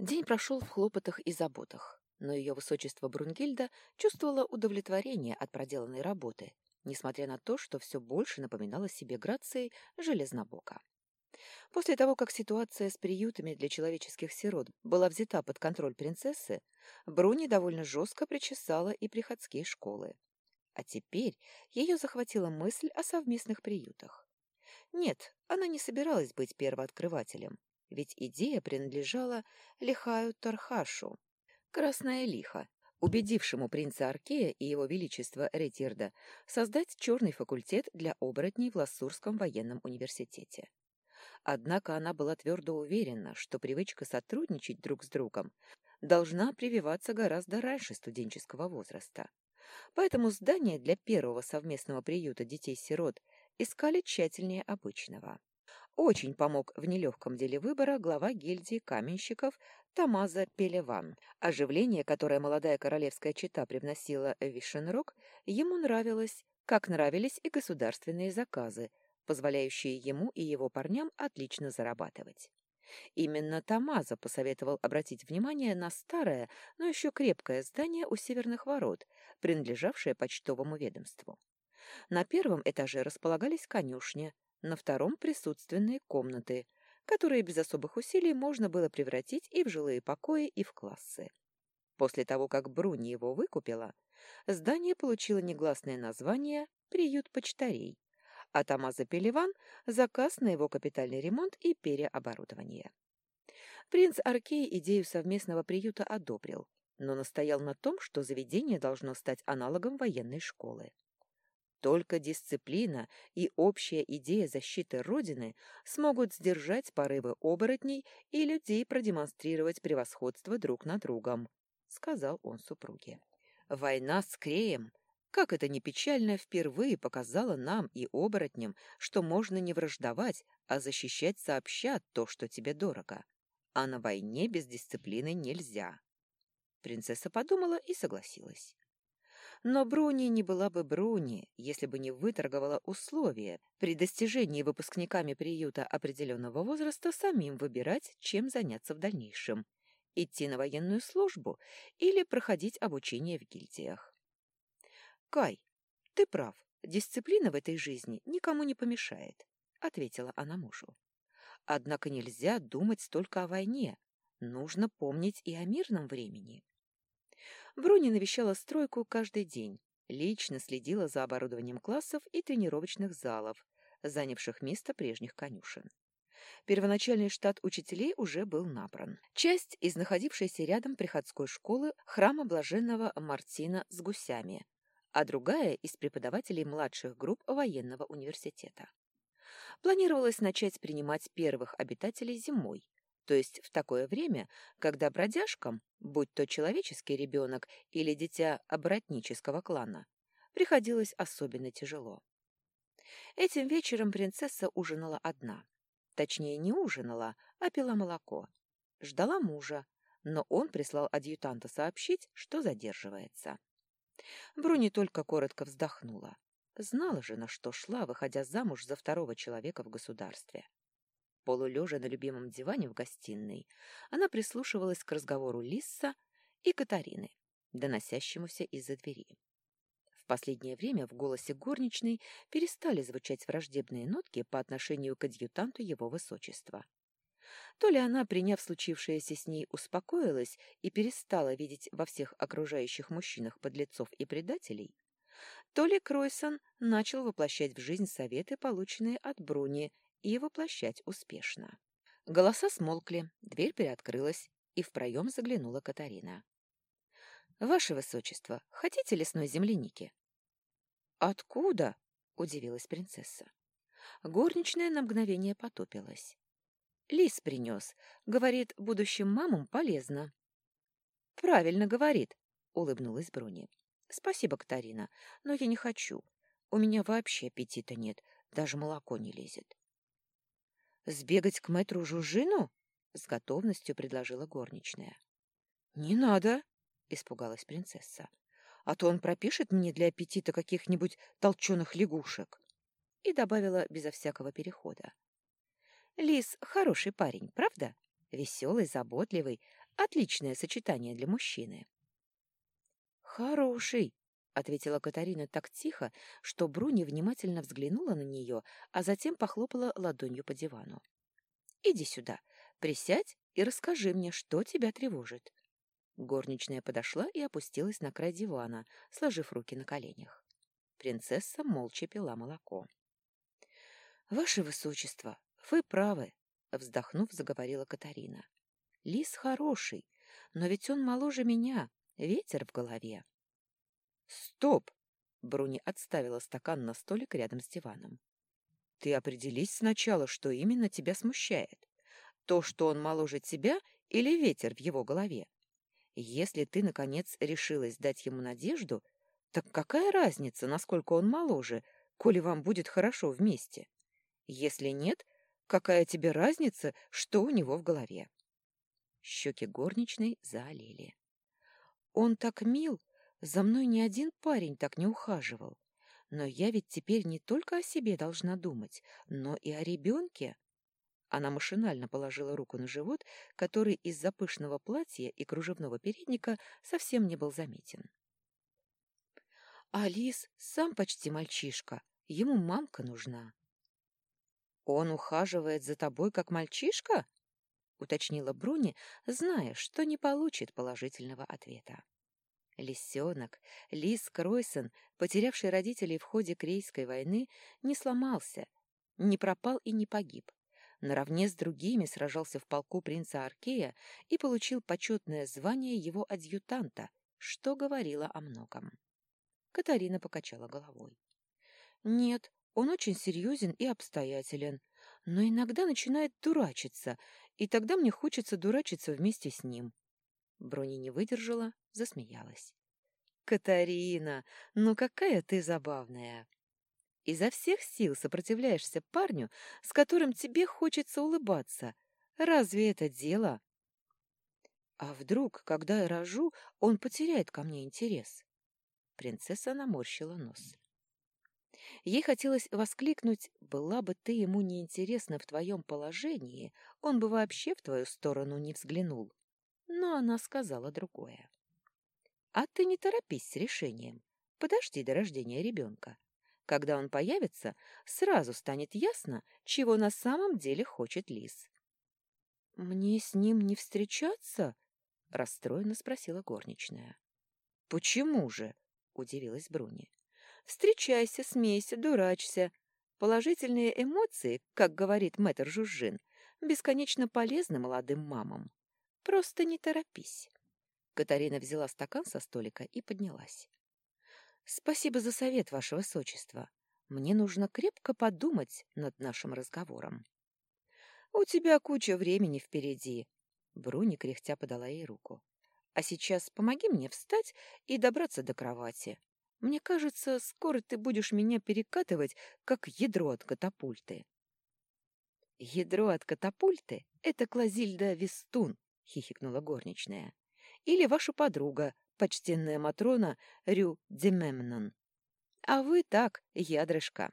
День прошел в хлопотах и заботах, но ее высочество Брунгильда чувствовала удовлетворение от проделанной работы, несмотря на то, что все больше напоминало себе Грацией Железнобока. После того, как ситуация с приютами для человеческих сирот была взята под контроль принцессы, Бруни довольно жестко причесала и приходские школы. А теперь ее захватила мысль о совместных приютах. Нет, она не собиралась быть первооткрывателем, ведь идея принадлежала Лихаю Тархашу, Красная Лиха, убедившему принца Аркея и его величество Ретирда создать черный факультет для оборотней в Лассурском военном университете. Однако она была твердо уверена, что привычка сотрудничать друг с другом должна прививаться гораздо раньше студенческого возраста. Поэтому здание для первого совместного приюта детей-сирот искали тщательнее обычного. Очень помог в нелегком деле выбора глава гильдии каменщиков Тамаза Пелеван. Оживление, которое молодая королевская чета привносила в Вишенрог, ему нравилось, как нравились и государственные заказы, позволяющие ему и его парням отлично зарабатывать. Именно Тамаза посоветовал обратить внимание на старое, но еще крепкое здание у северных ворот, принадлежавшее почтовому ведомству. На первом этаже располагались конюшни, на втором — присутственные комнаты, которые без особых усилий можно было превратить и в жилые покои, и в классы. После того, как Бруни его выкупила, здание получило негласное название «Приют почтарей», а Тамаза Пеливан — заказ на его капитальный ремонт и переоборудование. Принц Аркей идею совместного приюта одобрил, но настоял на том, что заведение должно стать аналогом военной школы. Только дисциплина и общая идея защиты Родины смогут сдержать порывы оборотней и людей продемонстрировать превосходство друг над другом, — сказал он супруге. Война с Креем, как это ни печально, впервые показала нам и оборотням, что можно не враждовать, а защищать сообща то, что тебе дорого. А на войне без дисциплины нельзя. Принцесса подумала и согласилась. Но Бруни не была бы Бруни, если бы не выторговала условия при достижении выпускниками приюта определенного возраста самим выбирать, чем заняться в дальнейшем – идти на военную службу или проходить обучение в гильдиях. «Кай, ты прав, дисциплина в этой жизни никому не помешает», — ответила она мужу. «Однако нельзя думать столько о войне, нужно помнить и о мирном времени». Бруни навещала стройку каждый день, лично следила за оборудованием классов и тренировочных залов, занявших место прежних конюшен. Первоначальный штат учителей уже был набран. Часть из находившейся рядом приходской школы храма блаженного Мартина с гусями, а другая из преподавателей младших групп военного университета. Планировалось начать принимать первых обитателей зимой, то есть в такое время, когда бродяжкам, будь то человеческий ребенок или дитя обратнического клана, приходилось особенно тяжело. Этим вечером принцесса ужинала одна. Точнее, не ужинала, а пила молоко. Ждала мужа, но он прислал адъютанта сообщить, что задерживается. Бруни только коротко вздохнула. Знала же, на что шла, выходя замуж за второго человека в государстве. Полулежа на любимом диване в гостиной, она прислушивалась к разговору Лисса и Катарины, доносящемуся из-за двери. В последнее время в голосе горничной перестали звучать враждебные нотки по отношению к адъютанту его высочества. То ли она, приняв случившееся с ней, успокоилась и перестала видеть во всех окружающих мужчинах подлецов и предателей, то ли Кройсон начал воплощать в жизнь советы, полученные от Бруни и воплощать успешно. Голоса смолкли, дверь приоткрылась, и в проем заглянула Катарина. «Ваше Высочество, хотите лесной земляники?» «Откуда?» — удивилась принцесса. Горничная на мгновение потопилась. «Лис принес. Говорит, будущим мамам полезно». «Правильно говорит», — улыбнулась Бруни. «Спасибо, Катарина, но я не хочу. У меня вообще аппетита нет, даже молоко не лезет». Сбегать к мэтру Жужину? С готовностью предложила горничная. Не надо, испугалась принцесса. А то он пропишет мне для аппетита каких-нибудь толченых лягушек. И добавила безо всякого перехода. Лис хороший парень, правда? Веселый, заботливый, Отличное сочетание для мужчины. «Хороший», — ответила Катарина так тихо, что Бруни внимательно взглянула на нее, а затем похлопала ладонью по дивану. «Иди сюда, присядь и расскажи мне, что тебя тревожит». Горничная подошла и опустилась на край дивана, сложив руки на коленях. Принцесса молча пила молоко. «Ваше Высочество, вы правы», — вздохнув, заговорила Катарина. «Лис хороший, но ведь он моложе меня, ветер в голове». «Стоп!» — Бруни отставила стакан на столик рядом с диваном. «Ты определись сначала, что именно тебя смущает. То, что он моложе тебя, или ветер в его голове? Если ты, наконец, решилась дать ему надежду, так какая разница, насколько он моложе, коли вам будет хорошо вместе? Если нет, какая тебе разница, что у него в голове? Щеки горничной заолели. Он так мил, за мной ни один парень так не ухаживал. Но я ведь теперь не только о себе должна думать, но и о ребенке. Она машинально положила руку на живот, который из-за пышного платья и кружевного передника совсем не был заметен. Алис сам почти мальчишка, ему мамка нужна. Он ухаживает за тобой как мальчишка? уточнила Бруни, зная, что не получит положительного ответа. Лисенок, лис Кройсон, потерявший родителей в ходе Крейской войны, не сломался, не пропал и не погиб. Наравне с другими сражался в полку принца Аркея и получил почетное звание его адъютанта, что говорило о многом. Катарина покачала головой. «Нет, он очень серьезен и обстоятелен, но иногда начинает дурачиться, и тогда мне хочется дурачиться вместе с ним». Брони не выдержала, засмеялась. «Катарина, ну какая ты забавная!» Изо всех сил сопротивляешься парню, с которым тебе хочется улыбаться. Разве это дело? А вдруг, когда я рожу, он потеряет ко мне интерес? Принцесса наморщила нос. Ей хотелось воскликнуть, была бы ты ему неинтересна в твоем положении, он бы вообще в твою сторону не взглянул. Но она сказала другое. А ты не торопись с решением. Подожди до рождения ребенка. Когда он появится, сразу станет ясно, чего на самом деле хочет лис. «Мне с ним не встречаться?» — расстроенно спросила горничная. «Почему же?» — удивилась Бруни. «Встречайся, смейся, дурачься. Положительные эмоции, как говорит мэтр Жужжин, бесконечно полезны молодым мамам. Просто не торопись». Катарина взяла стакан со столика и поднялась. «Спасибо за совет, ваше высочество. Мне нужно крепко подумать над нашим разговором». «У тебя куча времени впереди», — Бруни кряхтя подала ей руку. А сейчас помоги мне встать и добраться до кровати. Мне кажется, скоро ты будешь меня перекатывать, как ядро от катапульты. Ядро от катапульты — это Клазильда Вестун, — хихикнула горничная. Или ваша подруга, почтенная Матрона Рю Демемнон. А вы так, ядрышко.